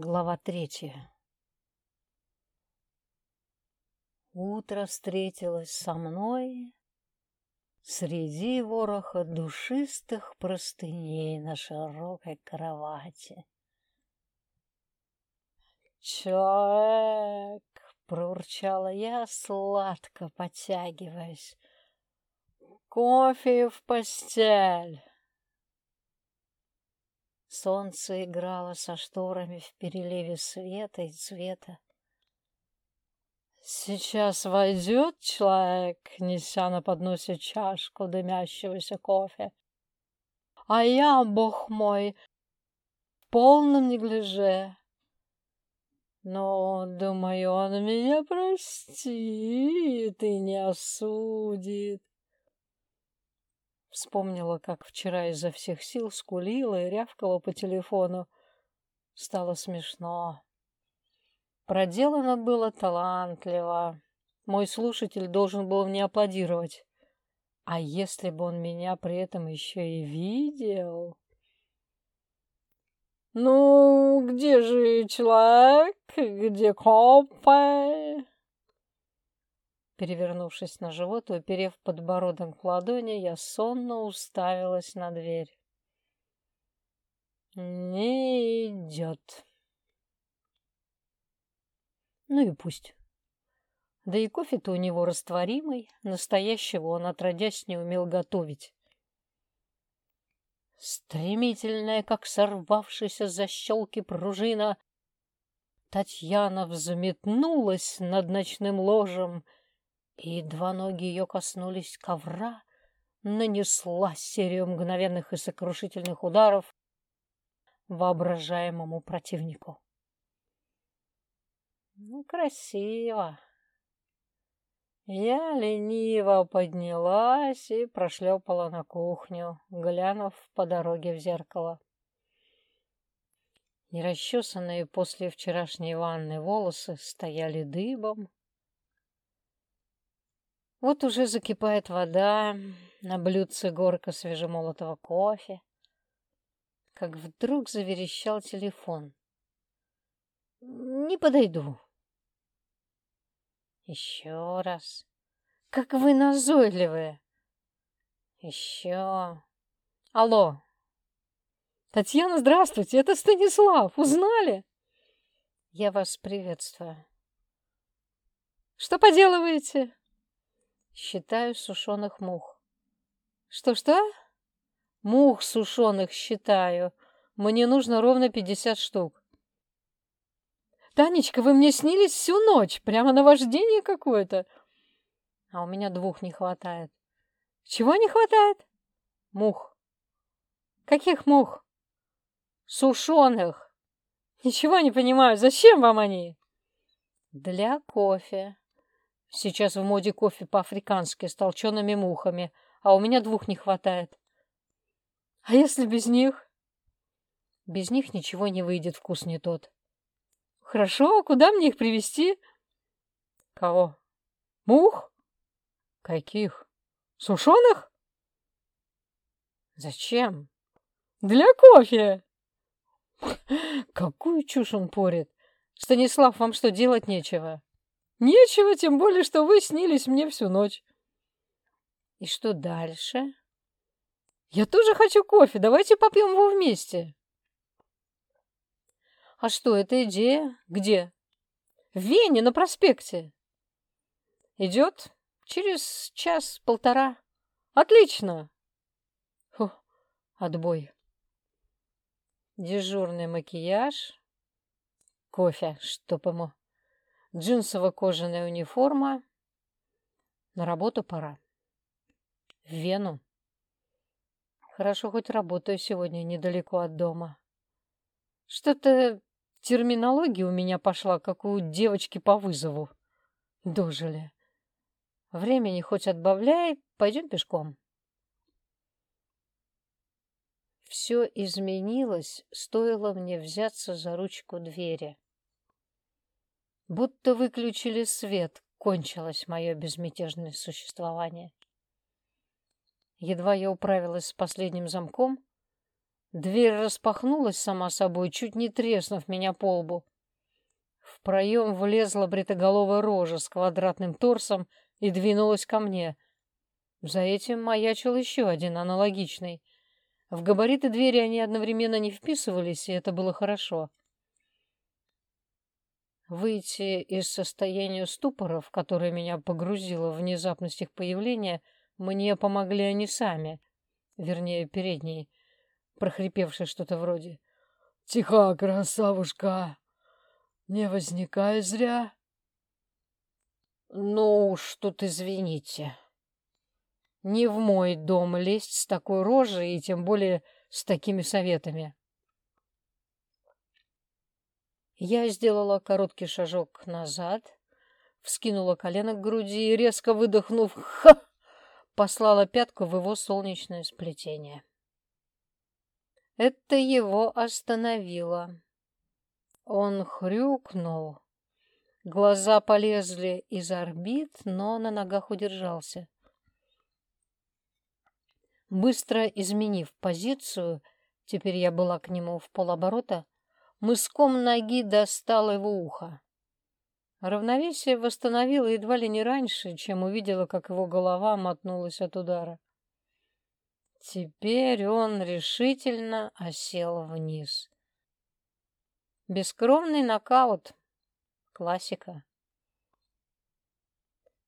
Глава третья. Утро встретилось со мной среди вороха душистых простыней на широкой кровати. «Человек!» — проурчала я, сладко подтягиваясь. «Кофе в постель!» Солнце играло со шторами в переливе света и цвета. Сейчас войдет человек, неся на подносе чашку дымящегося кофе. А я, бог мой, в полном неглиже. Но, думаю, он меня простит и не осудит. Вспомнила, как вчера изо всех сил скулила и рявкала по телефону. Стало смешно. Проделано было талантливо. Мой слушатель должен был мне аплодировать. А если бы он меня при этом еще и видел... «Ну, где же человек? Где копы?» Перевернувшись на живот и уперев подбородок в ладони, я сонно уставилась на дверь. Не идет. Ну и пусть. Да и кофе-то у него растворимый, настоящего он отродясь не умел готовить. Стремительная, как сорвавшаяся защелки пружина, Татьяна взметнулась над ночным ложем — и едва ноги ее коснулись ковра, нанесла серию мгновенных и сокрушительных ударов воображаемому противнику. Ну, красиво. Я лениво поднялась и прошлепала на кухню, глянув по дороге в зеркало. Нерасчесанные после вчерашней ванны волосы стояли дыбом, вот уже закипает вода, на блюдце горка свежемолотого кофе. Как вдруг заверещал телефон. «Не подойду». «Еще раз. Как вы назойливые!» «Еще...» «Алло!» «Татьяна, здравствуйте! Это Станислав! Узнали?» «Я вас приветствую». «Что поделываете?» Считаю сушеных мух. Что-что? Мух сушеных считаю. Мне нужно ровно пятьдесят штук. Танечка, вы мне снились всю ночь. Прямо наваждение какое-то. А у меня двух не хватает. Чего не хватает? Мух. Каких мух? Сушеных. Ничего не понимаю. Зачем вам они? Для кофе. Сейчас в моде кофе по-африкански с толчеными мухами, а у меня двух не хватает. А если без них? Без них ничего не выйдет, вкус не тот. Хорошо, куда мне их привезти? Кого? Мух? Каких? Сушеных? Зачем? Для кофе. Какую чушь он порит. Станислав, вам что, делать нечего? Нечего, тем более, что вы снились мне всю ночь. И что дальше? Я тоже хочу кофе. Давайте попьем его вместе. А что, это идея? Где? В Вене, на проспекте. Идет через час-полтора. Отлично. Фу, отбой. Дежурный макияж. Кофе, чтоб ему джинсово-кожаная униформа. На работу пора. В Вену. Хорошо, хоть работаю сегодня недалеко от дома. Что-то терминология у меня пошла, как у девочки по вызову. Дожили. Времени хоть отбавляй, пойдем пешком. Все изменилось, стоило мне взяться за ручку двери. Будто выключили свет, кончилось мое безмятежное существование. Едва я управилась с последним замком, Дверь распахнулась сама собой, чуть не треснув меня по лбу. В проем влезла бритоголовая рожа с квадратным торсом и двинулась ко мне. За этим маячил еще один, аналогичный. В габариты двери они одновременно не вписывались, и это было хорошо. Выйти из состояния ступора, в которое меня погрузило внезапность их появления, мне помогли они сами, вернее, передние, прохрипевшие что-то вроде «Тихо, красавушка! Не возникай зря!» «Ну уж тут извините. Не в мой дом лезть с такой рожей и тем более с такими советами». Я сделала короткий шажок назад, вскинула колено к груди и, резко выдохнув «Ха!», послала пятку в его солнечное сплетение. Это его остановило. Он хрюкнул. Глаза полезли из орбит, но на ногах удержался. Быстро изменив позицию, теперь я была к нему в полоборота, мыском ноги достал его ухо. Равновесие восстановило едва ли не раньше, чем увидела, как его голова мотнулась от удара. Теперь он решительно осел вниз. Бескровный нокаут. Классика.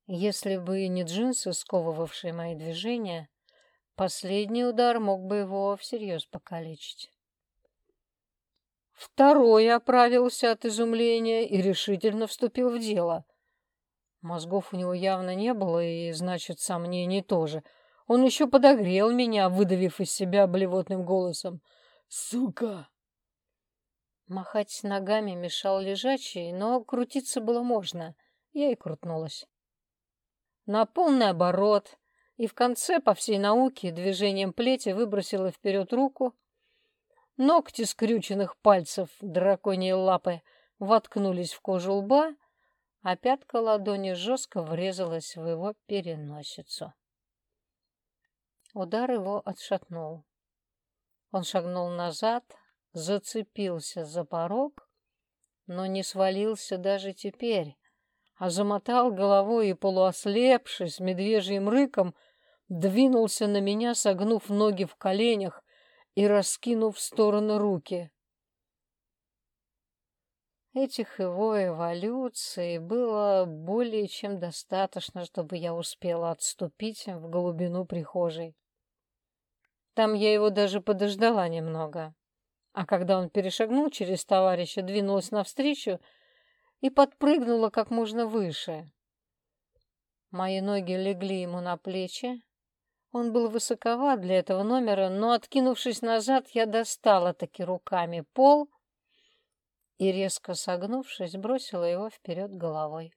Если бы не джинсы, сковывавшие мои движения, последний удар мог бы его всерьез покалечить. Второй оправился от изумления и решительно вступил в дело. Мозгов у него явно не было, и, значит, сомнений тоже. Он еще подогрел меня, выдавив из себя блевотным голосом. «Сука!» Махать ногами мешал лежачий, но крутиться было можно. Я и крутнулась. На полный оборот, и в конце, по всей науке, движением плети выбросила вперед руку, Ногти скрюченных пальцев драконьей лапы воткнулись в кожу лба, а пятка ладони жестко врезалась в его переносицу. Удар его отшатнул. Он шагнул назад, зацепился за порог, но не свалился даже теперь, а замотал головой и, полуослепший, с медвежьим рыком, двинулся на меня, согнув ноги в коленях и раскинув в стороны руки. Этих его эволюций было более чем достаточно, чтобы я успела отступить в глубину прихожей. Там я его даже подождала немного. А когда он перешагнул через товарища, двинулась навстречу и подпрыгнула как можно выше. Мои ноги легли ему на плечи, он был высоковат для этого номера, но, откинувшись назад, я достала таки руками пол и, резко согнувшись, бросила его вперед головой.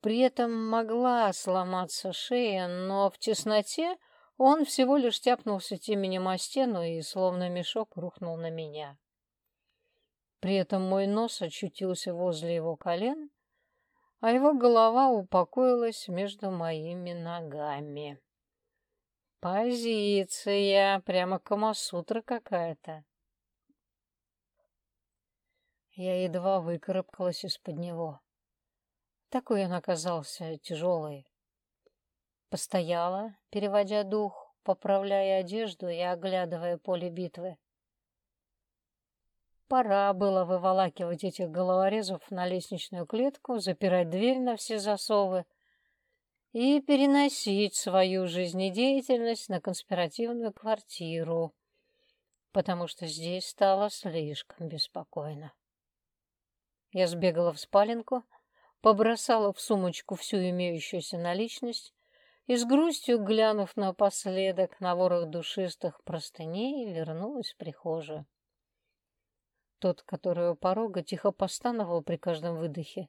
При этом могла сломаться шея, но в тесноте он всего лишь тяпнулся теменем о стену и, словно мешок, рухнул на меня. При этом мой нос очутился возле его колен, а его голова упокоилась между моими ногами. Позиция, прямо камасутра какая-то. Я едва выкарабкалась из-под него. Такой он оказался тяжелый. Постояла, переводя дух, поправляя одежду и оглядывая поле битвы. Пора было выволакивать этих головорезов на лестничную клетку, запирать дверь на все засовы и переносить свою жизнедеятельность на конспиративную квартиру, потому что здесь стало слишком беспокойно. Я сбегала в спаленку, побросала в сумочку всю имеющуюся наличность и с грустью, глянув напоследок на ворох душистых простыней, вернулась в прихожую. Тот, который у порога, тихо постановал при каждом выдохе,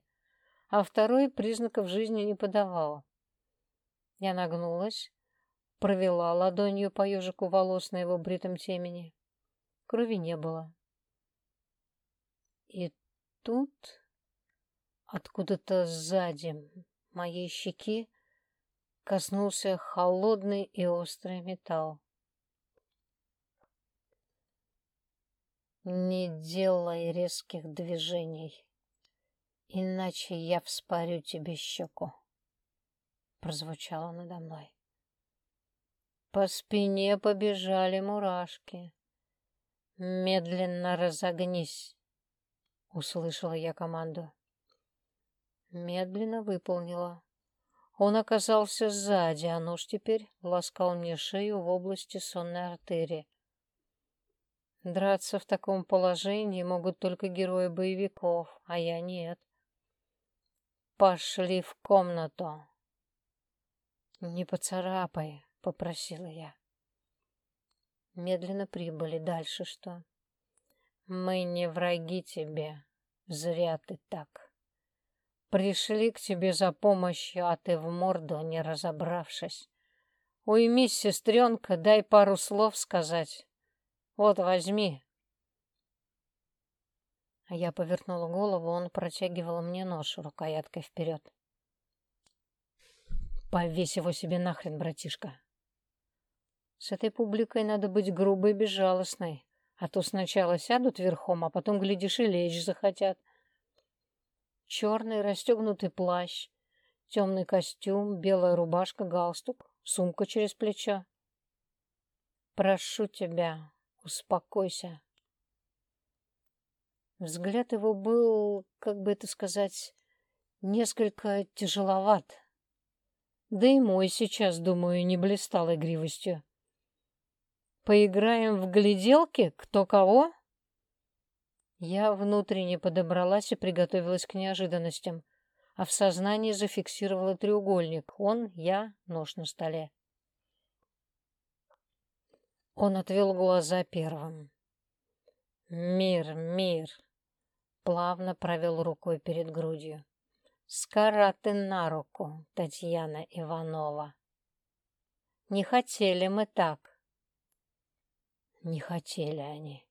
а второй признаков жизни не подавал. Я нагнулась, провела ладонью по ежику волос на его бритом темени. Крови не было. И тут, откуда-то сзади моей щеки, коснулся холодный и острый металл. Не делай резких движений, иначе я вспорю тебе щеку, прозвучало надо мной. По спине побежали мурашки. Медленно разогнись, услышала я команду. Медленно выполнила. Он оказался сзади, а нож теперь ласкал мне шею в области сонной артерии. Драться в таком положении могут только герои боевиков, а я нет. Пошли в комнату. Не поцарапай, попросила я. Медленно прибыли. Дальше что? Мы не враги тебе. Зря ты так. Пришли к тебе за помощью, а ты в морду не разобравшись. Уймись, сестренка, дай пару слов сказать. Вот, возьми. Я повернула голову, он протягивал мне нож рукояткой вперед. Повесь его себе нахрен, братишка. С этой публикой надо быть грубой и безжалостной, а то сначала сядут верхом, а потом, глядишь, и лечь захотят. Черный расстегнутый плащ, темный костюм, белая рубашка, галстук, сумка через плечо. Прошу тебя, Успокойся. Взгляд его был, как бы это сказать, несколько тяжеловат. Да и мой сейчас, думаю, не блистал игривостью. Поиграем в гляделки, кто кого? Я внутренне подобралась и приготовилась к неожиданностям, а в сознании зафиксировала треугольник. Он, я, нож на столе. Он отвел глаза первым. «Мир, мир!» Плавно провел рукой перед грудью. «Скора ты на руку, Татьяна Иванова!» «Не хотели мы так!» Не хотели они.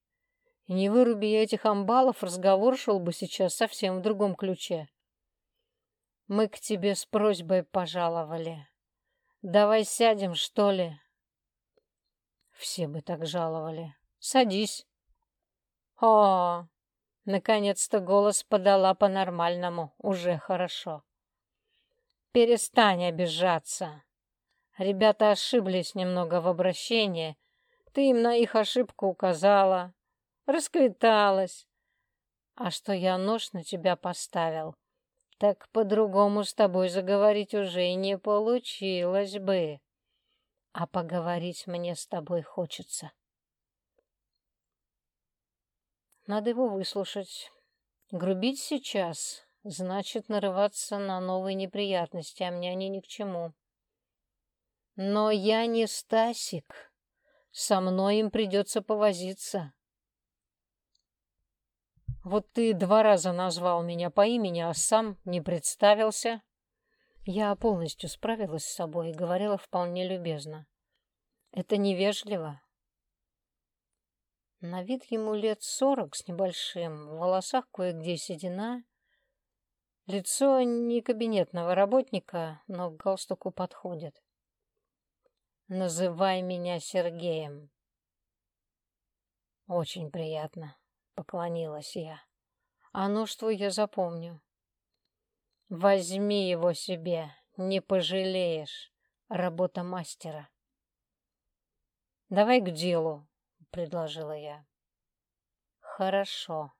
И не выруби я этих амбалов, разговор шел бы сейчас совсем в другом ключе. Мы к тебе с просьбой пожаловали. Давай сядем, что ли? Все бы так жаловали. Садись. О, наконец-то голос подала по-нормальному. Уже хорошо. Перестань обижаться. Ребята ошиблись немного в обращении. Ты им на их ошибку указала. Расквиталась. А что я нож на тебя поставил, так по-другому с тобой заговорить уже не получилось бы а поговорить мне с тобой хочется. Надо его выслушать. Грубить сейчас значит нарываться на новые неприятности, а мне они ни к чему. Но я не Стасик. Со мной им придется повозиться. Вот ты два раза назвал меня по имени, а сам не представился. Я полностью справилась с собой и говорила вполне любезно. Это невежливо. На вид ему лет сорок с небольшим, в волосах кое-где седина. Лицо не кабинетного работника, но к галстуку подходит. «Называй меня Сергеем». «Очень приятно», — поклонилась я. «А ну что я запомню?» Возьми его себе, не пожалеешь. Работа мастера. Давай к делу, предложила я. Хорошо.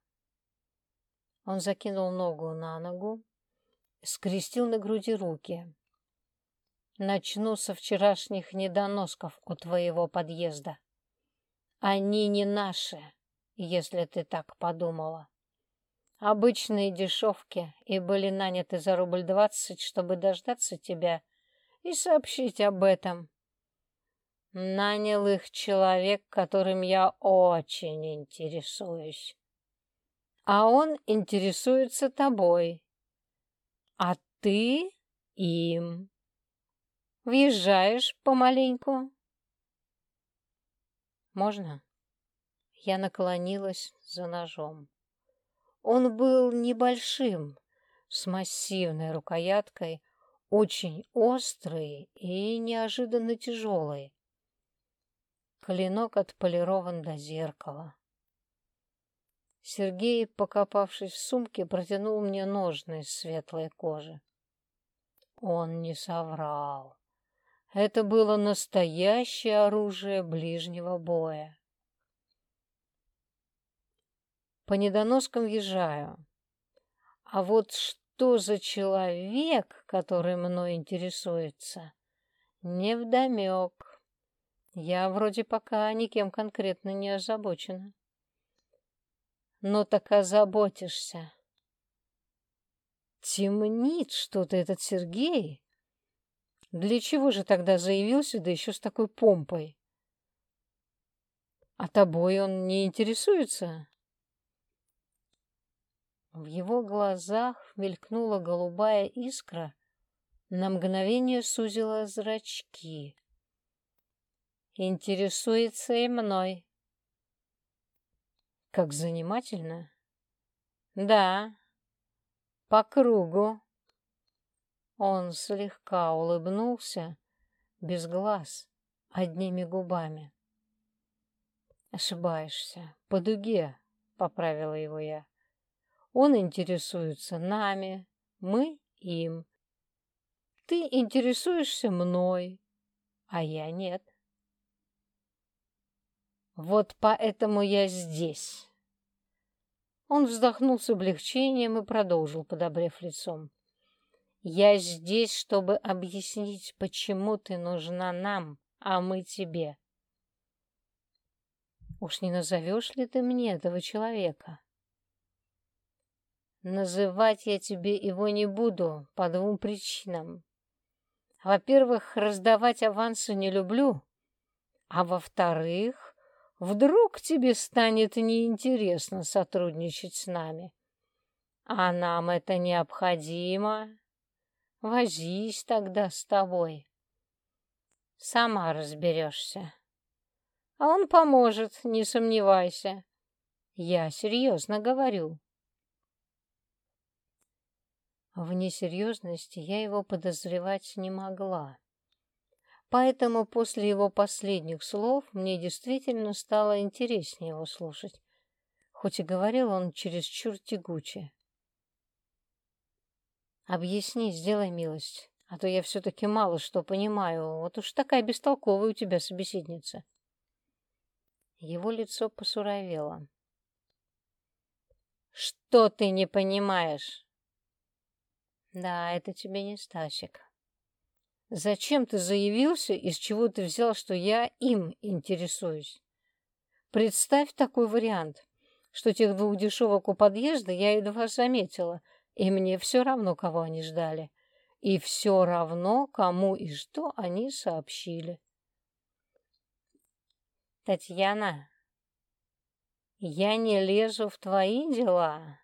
Он закинул ногу на ногу, скрестил на груди руки. Начну со вчерашних недоносков у твоего подъезда. Они не наши, если ты так подумала. Обычные дешевки и были наняты за рубль двадцать, чтобы дождаться тебя и сообщить об этом. Нанял их человек, которым я очень интересуюсь. А он интересуется тобой, а ты им. Въезжаешь помаленьку? Можно? Я наклонилась за ножом. Он был небольшим, с массивной рукояткой, очень острый и неожиданно тяжелый. Клинок отполирован до зеркала. Сергей, покопавшись в сумке, протянул мне ножны из светлой кожи. Он не соврал. Это было настоящее оружие ближнего боя. По недоноскам въезжаю. А вот что за человек, который мной интересуется, невдомек. Я вроде пока никем конкретно не озабочена. Но так озаботишься. Темнит что-то этот Сергей. Для чего же тогда заявился, да еще с такой помпой? А тобой он не интересуется? В его глазах мелькнула голубая искра, на мгновение сузила зрачки. Интересуется и мной. Как занимательно. Да, по кругу. Он слегка улыбнулся, без глаз, одними губами. Ошибаешься, по дуге, поправила его я. Он интересуется нами, мы им. Ты интересуешься мной, а я нет. Вот поэтому я здесь. Он вздохнул с облегчением и продолжил, подобрев лицом. Я здесь, чтобы объяснить, почему ты нужна нам, а мы тебе. Уж не назовешь ли ты мне этого человека? Называть я тебе его не буду по двум причинам. Во-первых, раздавать авансы не люблю, а во-вторых, вдруг тебе станет неинтересно сотрудничать с нами. А нам это необходимо. Возись тогда с тобой. Сама разберешься. А он поможет, не сомневайся. Я серьезно говорю. В несерьезности я его подозревать не могла. Поэтому после его последних слов мне действительно стало интереснее его слушать, хоть и говорил он чересчур тягуче. «Объясни, сделай милость, а то я все-таки мало что понимаю, вот уж такая бестолковая у тебя собеседница». Его лицо посуровело. «Что ты не понимаешь?» Да, это тебе не Стасик. Зачем ты заявился, из чего ты взял, что я им интересуюсь? Представь такой вариант, что тех двух дешевок у подъезда я едва заметила, и мне все равно, кого они ждали. И все равно, кому и что они сообщили. Татьяна, я не лезу в твои дела.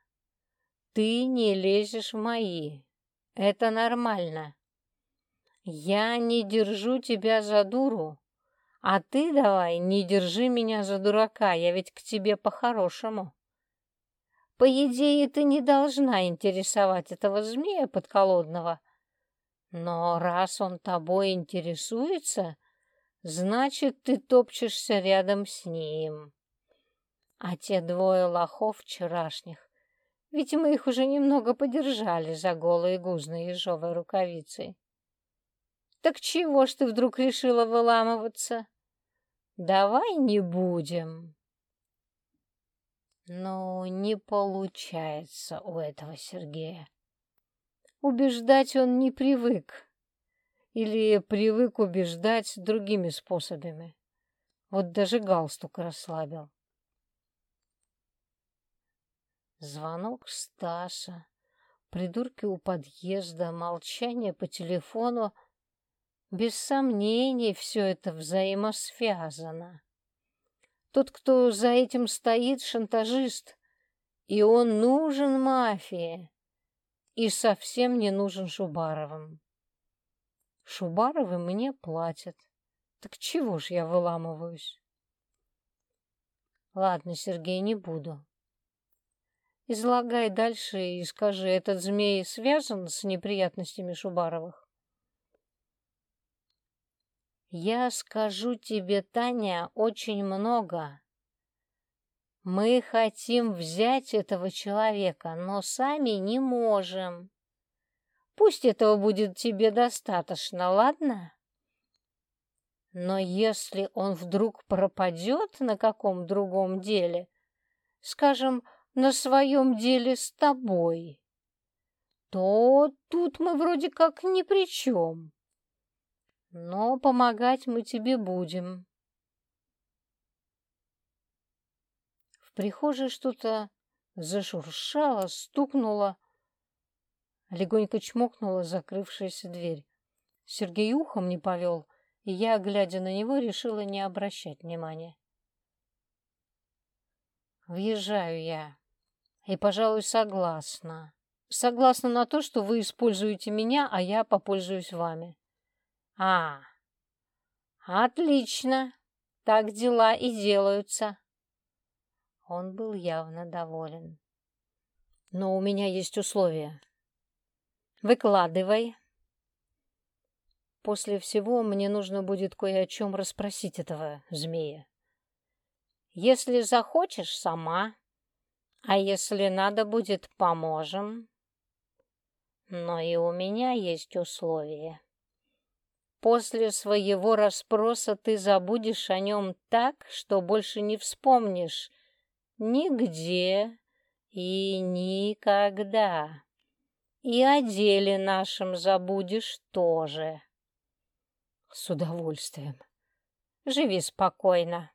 Ты не лезешь в мои. Это нормально. Я не держу тебя за дуру, а ты давай не держи меня за дурака, я ведь к тебе по-хорошему. По идее, ты не должна интересовать этого змея подколодного. Но раз он тобой интересуется, значит, ты топчешься рядом с ним. А те двое лохов вчерашних ведь мы их уже немного подержали за голые гузные ежовой рукавицей. Так чего ж ты вдруг решила выламываться? Давай не будем. Но не получается у этого Сергея. Убеждать он не привык. Или привык убеждать другими способами. Вот даже галстук расслабил. Звонок Стаса, придурки у подъезда, молчание по телефону. Без сомнений, все это взаимосвязано. Тот, кто за этим стоит, шантажист, и он нужен мафии, и совсем не нужен Шубаровым. Шубаровы мне платят. Так чего ж я выламываюсь? Ладно, Сергей, не буду. Излагай дальше и скажи, этот змей связан с неприятностями Шубаровых? Я скажу тебе, Таня, очень много. Мы хотим взять этого человека, но сами не можем. Пусть этого будет тебе достаточно, ладно? Но если он вдруг пропадет на каком другом деле, скажем, на своем деле с тобой, то тут мы вроде как ни при чем. Но помогать мы тебе будем. В прихожей что-то зашуршало, стукнуло, легонько чмокнула закрывшаяся дверь. Сергей ухом не повел, и я, глядя на него, решила не обращать внимания. Въезжаю я. И, пожалуй, согласна. Согласна на то, что вы используете меня, а я попользуюсь вами. А, отлично. Так дела и делаются. Он был явно доволен. Но у меня есть условия. Выкладывай. После всего мне нужно будет кое о чем расспросить этого змея. Если захочешь, сама. А если надо будет, поможем. Но и у меня есть условия. После своего расспроса ты забудешь о нем так, что больше не вспомнишь нигде и никогда. И о деле нашем забудешь тоже. С удовольствием. Живи спокойно.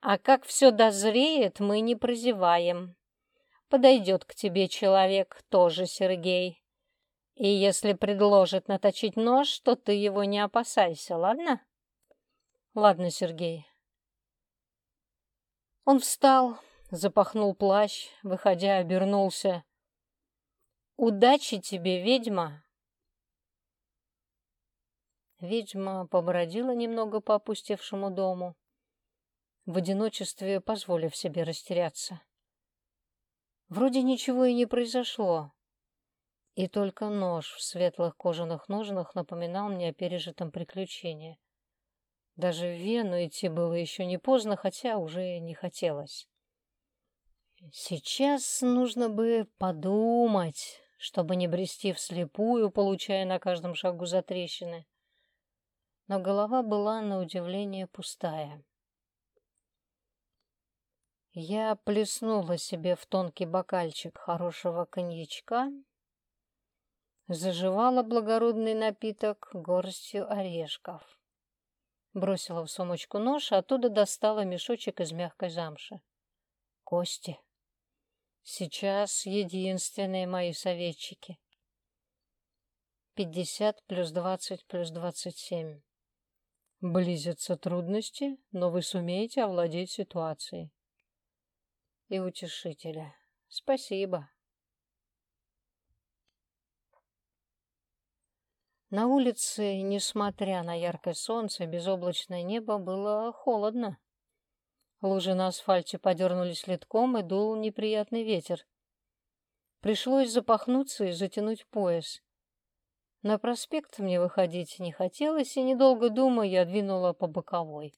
А как все дозреет, мы не прозеваем. Подойдет к тебе человек, тоже Сергей. И если предложит наточить нож, то ты его не опасайся, ладно? Ладно, Сергей. Он встал, запахнул плащ, выходя, обернулся. «Удачи тебе, ведьма!» Ведьма побродила немного по опустевшему дому, в одиночестве позволив себе растеряться. Вроде ничего и не произошло, и только нож в светлых кожаных ножнах напоминал мне о пережитом приключении. Даже в Вену идти было еще не поздно, хотя уже не хотелось. Сейчас нужно бы подумать, чтобы не брести вслепую, получая на каждом шагу затрещины. Но голова была, на удивление, пустая. Я плеснула себе в тонкий бокальчик хорошего коньячка, заживала благородный напиток горстью орешков. Бросила в сумочку нож, а оттуда достала мешочек из мягкой замши. Кости. Сейчас единственные мои советчики. Пятьдесят плюс двадцать плюс двадцать семь. Близятся трудности, но вы сумеете овладеть ситуацией. И утешителя. Спасибо. На улице, несмотря на яркое солнце, безоблачное небо, было холодно. Лужи на асфальте подернулись литком, и дул неприятный ветер. Пришлось запахнуться и затянуть пояс. На проспект мне выходить не хотелось, и, недолго думая, я двинула по боковой.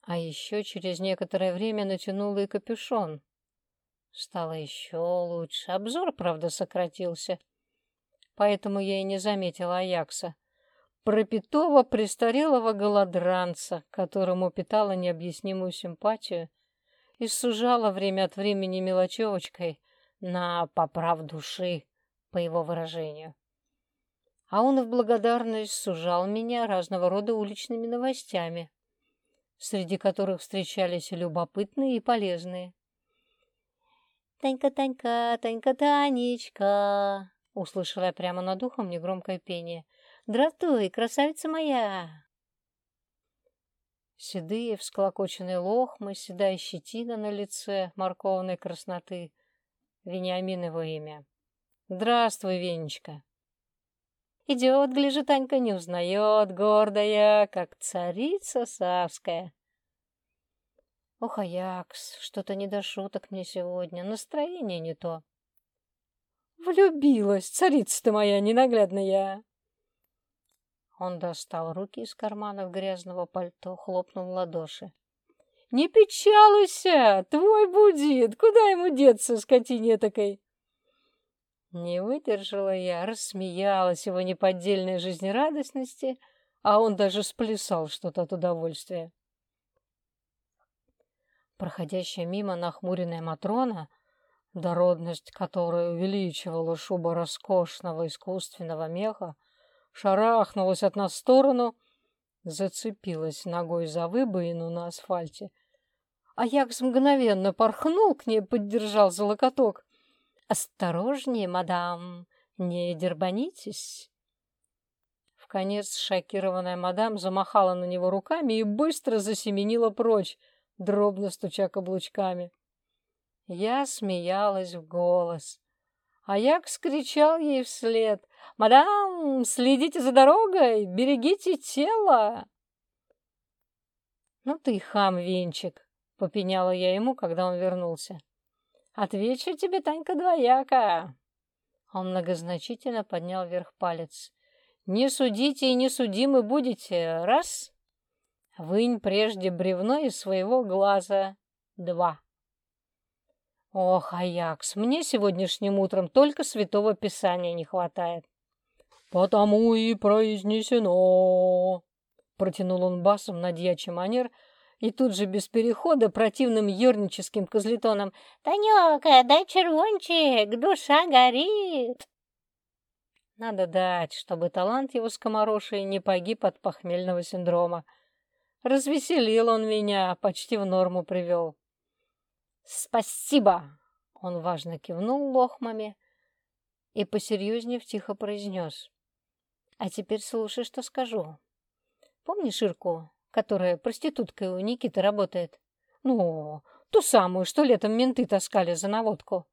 А еще через некоторое время натянула и капюшон. Стало еще лучше. Обзор, правда, сократился. Поэтому я и не заметила Аякса пропитого престарелого голодранца, которому питала необъяснимую симпатию и сужала время от времени мелочевочкой на поправ души, по его выражению. А он в благодарность сужал меня разного рода уличными новостями, среди которых встречались любопытные, и полезные. «Танька, Танька, Танька, Танечка!» Услышала я прямо над ухом негромкое пение — Здравствуй, красавица моя!» Седые, всклокоченные лохмы, седая щетина на лице, морковной красноты. Вениамин его имя. «Здравствуй, Венечка!» Идет, гляжу, Танька не узнает, гордая, как царица Савская. Ох, Аякс, что-то не до шуток мне сегодня, настроение не то. Влюбилась, царица ты моя ненаглядная. Он достал руки из карманов грязного пальто, хлопнул в ладоши. Не печалуйся, твой будет, куда ему деться, скотине такой? Не выдержала я, рассмеялась его неподдельной жизнерадостности, а он даже сплясал что-то от удовольствия. Проходящая мимо нахмуренная Матрона, дородность которой увеличивала шуба роскошного искусственного меха, шарахнулась от нас в сторону, зацепилась ногой за выбоину на асфальте. А Якс мгновенно порхнул к ней, поддержал за локоток. «Осторожнее, мадам, не дербанитесь!» В конец шокированная мадам замахала на него руками и быстро засеменила прочь, дробно стуча каблучками. Я смеялась в голос, а Якс кричал ей вслед. «Мадам, следите за дорогой, берегите тело!» «Ну ты хам, Венчик!» — попеняла я ему, когда он вернулся. Отвечу тебе, Танька, двояко. Он многозначительно поднял вверх палец. Не судите и не судимы будете. Раз. Вынь прежде бревно из своего глаза. Два. Ох, Аякс, мне сегодняшним утром только святого писания не хватает. Потому и произнесено. Протянул он басом на дьячий манер, — и тут же без перехода противным ерническим козлетоном «Танёка, дай червончик, душа горит!» Надо дать, чтобы талант его скомороший не погиб от похмельного синдрома. Развеселил он меня, почти в норму привел. «Спасибо!» — он важно кивнул лохмами и посерьезнее тихо произнес. «А теперь слушай, что скажу. Помнишь Ирку, которая проституткой у Никиты работает. Ну, ту самую, что летом менты таскали за наводку.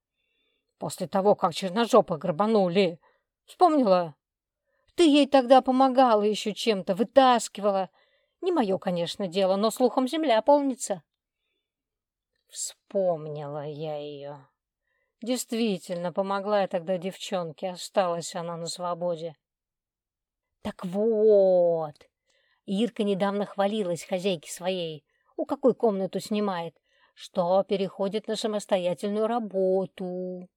После того, как черножопа грабанули. Вспомнила? Ты ей тогда помогала еще чем-то, вытаскивала. Не мое, конечно, дело, но слухом земля полнится. Вспомнила я ее. Действительно, помогла я тогда девчонке, осталась она на свободе. Так вот, Ирка недавно хвалилась хозяйке своей, у какой комнату снимает, что переходит на самостоятельную работу.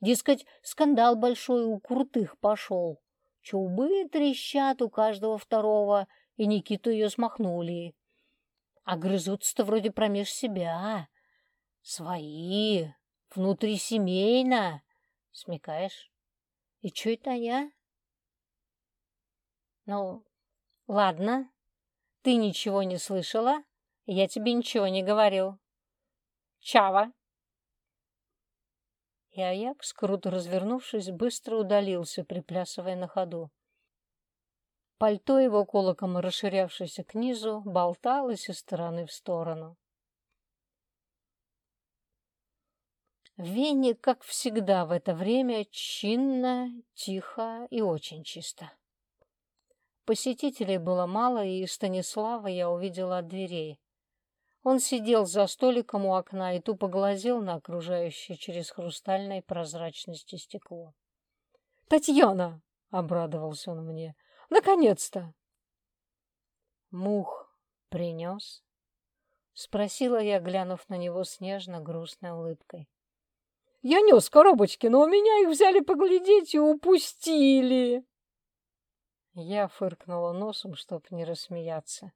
Дескать, скандал большой у крутых пошел. Чубы трещат у каждого второго, и Никиту ее смахнули. А грызутся-то вроде промеж себя. Свои, внутрисемейно. Смекаешь? И что это я? Ну, Ладно, ты ничего не слышала, я тебе ничего не говорил. Чава. И Аякс, круто развернувшись, быстро удалился, приплясывая на ходу. Пальто его колоком, расширявшееся к низу, болталось из стороны в сторону. Вене, как всегда в это время, чинно, тихо и очень чисто. Посетителей было мало, и Станислава я увидела от дверей. Он сидел за столиком у окна и тупо глазел на окружающее через хрустальной прозрачности стекло. «Татьяна!» — обрадовался он мне. «Наконец-то!» «Мух принес?» — спросила я, глянув на него с нежно-грустной улыбкой. «Я нес коробочки, но у меня их взяли поглядеть и упустили!» Я фыркнула носом, чтоб не рассмеяться.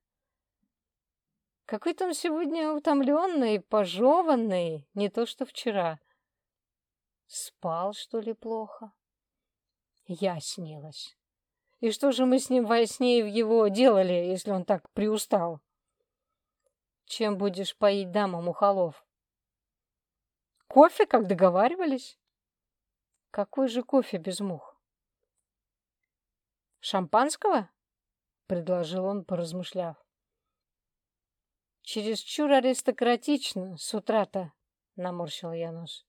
Какой-то он сегодня утомленный, пожеванный, не то что вчера. Спал, что ли, плохо? Я снилась. И что же мы с ним во сне в его делали, если он так приустал? Чем будешь поить даму Мухолов? Кофе, как договаривались? Какой же кофе без мух? «Шампанского?» — предложил он, поразмышляв. «Чересчур аристократично с утра-то», — наморщил я нос.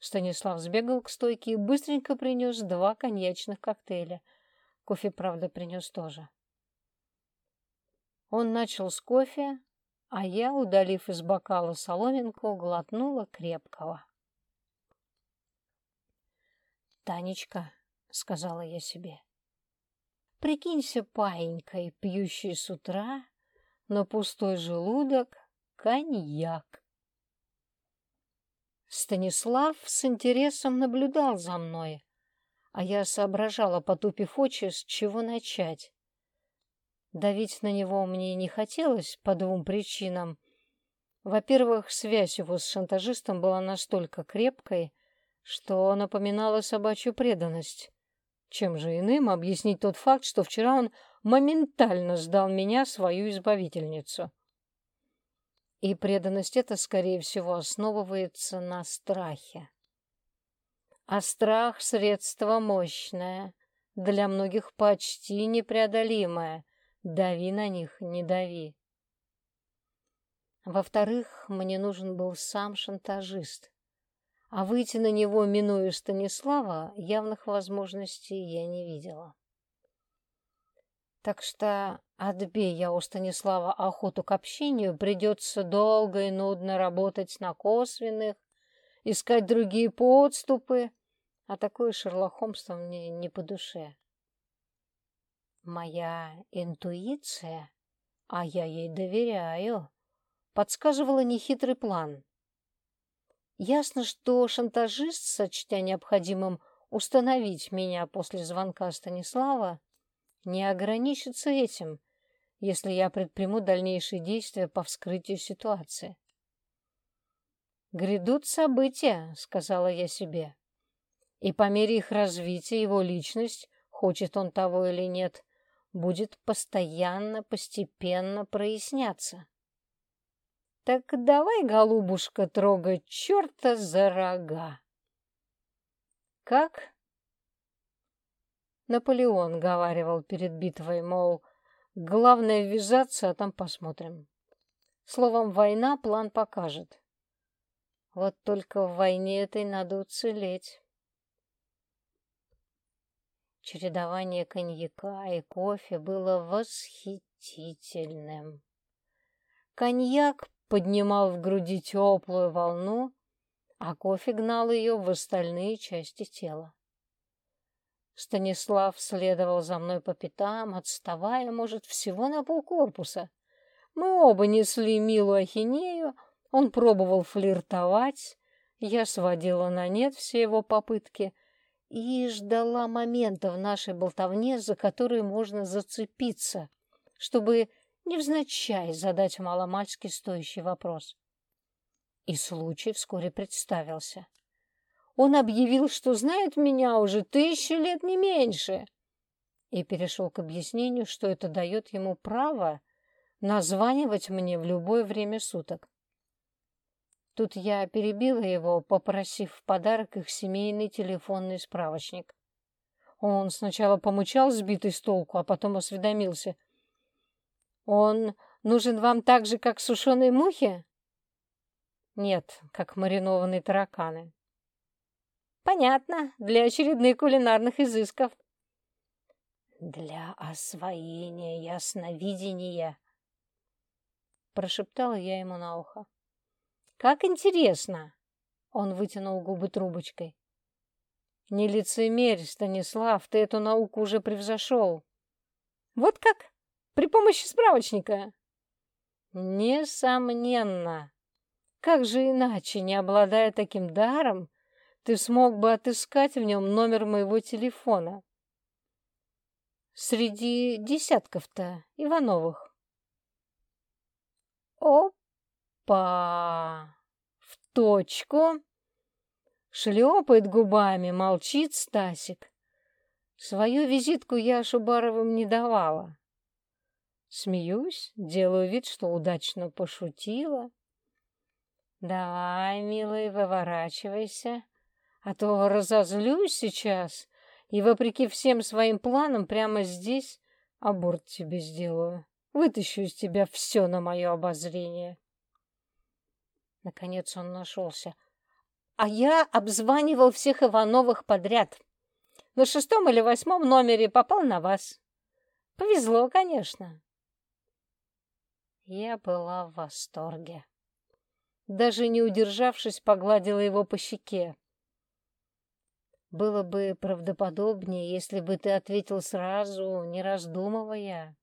Станислав сбегал к стойке и быстренько принес два коньячных коктейля. Кофе, правда, принес тоже. Он начал с кофе, а я, удалив из бокала соломинку, глотнула крепкого. «Танечка», — сказала я себе, Прикинься паинькой, пьющей с утра, но пустой желудок коньяк. Станислав с интересом наблюдал за мной, а я соображала, потупив очи, с чего начать. Давить на него мне не хотелось по двум причинам. Во-первых, связь его с шантажистом была настолько крепкой, что напоминала собачью преданность. Чем же иным объяснить тот факт, что вчера он моментально сдал меня свою избавительницу? И преданность эта, скорее всего, основывается на страхе. А страх — средство мощное, для многих почти непреодолимое. Дави на них, не дави. Во-вторых, мне нужен был сам шантажист. А выйти на него, минуя Станислава, явных возможностей я не видела. Так что, отбей я у Станислава охоту к общению, придется долго и нудно работать на косвенных, искать другие подступы, а такое шерлохомство мне не по душе. Моя интуиция, а я ей доверяю, подсказывала нехитрый план. Ясно, что шантажист, сочтя необходимым установить меня после звонка Станислава, не ограничится этим, если я предприму дальнейшие действия по вскрытию ситуации. «Грядут события», — сказала я себе, — «и по мере их развития его личность, хочет он того или нет, будет постоянно, постепенно проясняться». Так давай, голубушка, трогать черта за рога. Как? Наполеон говаривал перед битвой, мол, главное ввязаться, а там посмотрим. Словом, война план покажет. Вот только в войне этой надо уцелеть. Чередование коньяка и кофе было восхитительным. Коньяк поднимал в груди теплую волну, а кофе гнал ее в остальные части тела. Станислав следовал за мной по пятам, отставая, может, всего на полкорпуса. Мы оба несли милую ахинею, он пробовал флиртовать, я сводила на нет все его попытки и ждала момента в нашей болтовне, за который можно зацепиться, чтобы невзначай задать маломальски стоящий вопрос. И случай вскоре представился. Он объявил, что знает меня уже тысячу лет не меньше, и перешел к объяснению, что это дает ему право названивать мне в любое время суток. Тут я перебила его, попросив в подарок их семейный телефонный справочник. Он сначала помучал, сбитый с толку, а потом осведомился. Он нужен вам так же, как сушеные мухи? Нет, как маринованные тараканы. Понятно, для очередных кулинарных изысков. Для освоения ясновидения, прошептала я ему на ухо. Как интересно! Он вытянул губы трубочкой. Не лицемерь, Станислав, ты эту науку уже превзошел. Вот как? При помощи справочника? Несомненно. Как же иначе, не обладая таким даром, ты смог бы отыскать в нем номер моего телефона? Среди десятков-то Ивановых. Опа! В точку! Шлепает губами, молчит Стасик. Свою визитку я Шубаровым не давала. Смеюсь, делаю вид, что удачно пошутила. Давай, милый, выворачивайся, а то разозлюсь сейчас и, вопреки всем своим планам, прямо здесь аборт тебе сделаю. Вытащу из тебя все на мое обозрение. Наконец он нашелся. А я обзванивал всех Ивановых подряд. На шестом или восьмом номере попал на вас. Повезло, конечно. Я была в восторге. Даже не удержавшись, погладила его по щеке. Было бы правдоподобнее, если бы ты ответил сразу, не раздумывая.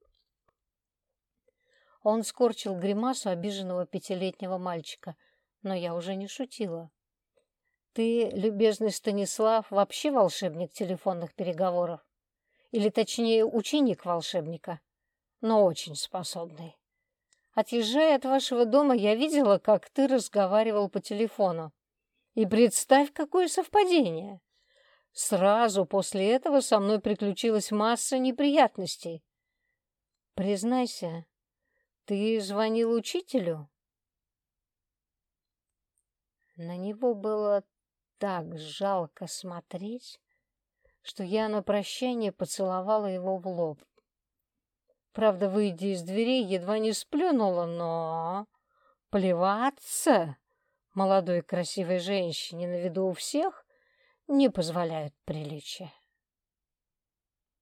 Он скорчил гримасу обиженного пятилетнего мальчика, но я уже не шутила. Ты, любезный Станислав, вообще волшебник телефонных переговоров? Или, точнее, ученик волшебника, но очень способный. Отъезжая от вашего дома, я видела, как ты разговаривал по телефону. И представь, какое совпадение! Сразу после этого со мной приключилась масса неприятностей. Признайся, ты звонил учителю? На него было так жалко смотреть, что я на прощание поцеловала его в лоб. Правда, выйдя из дверей, едва не сплюнула, но... Плеваться молодой красивой женщине на виду у всех не позволяют приличия.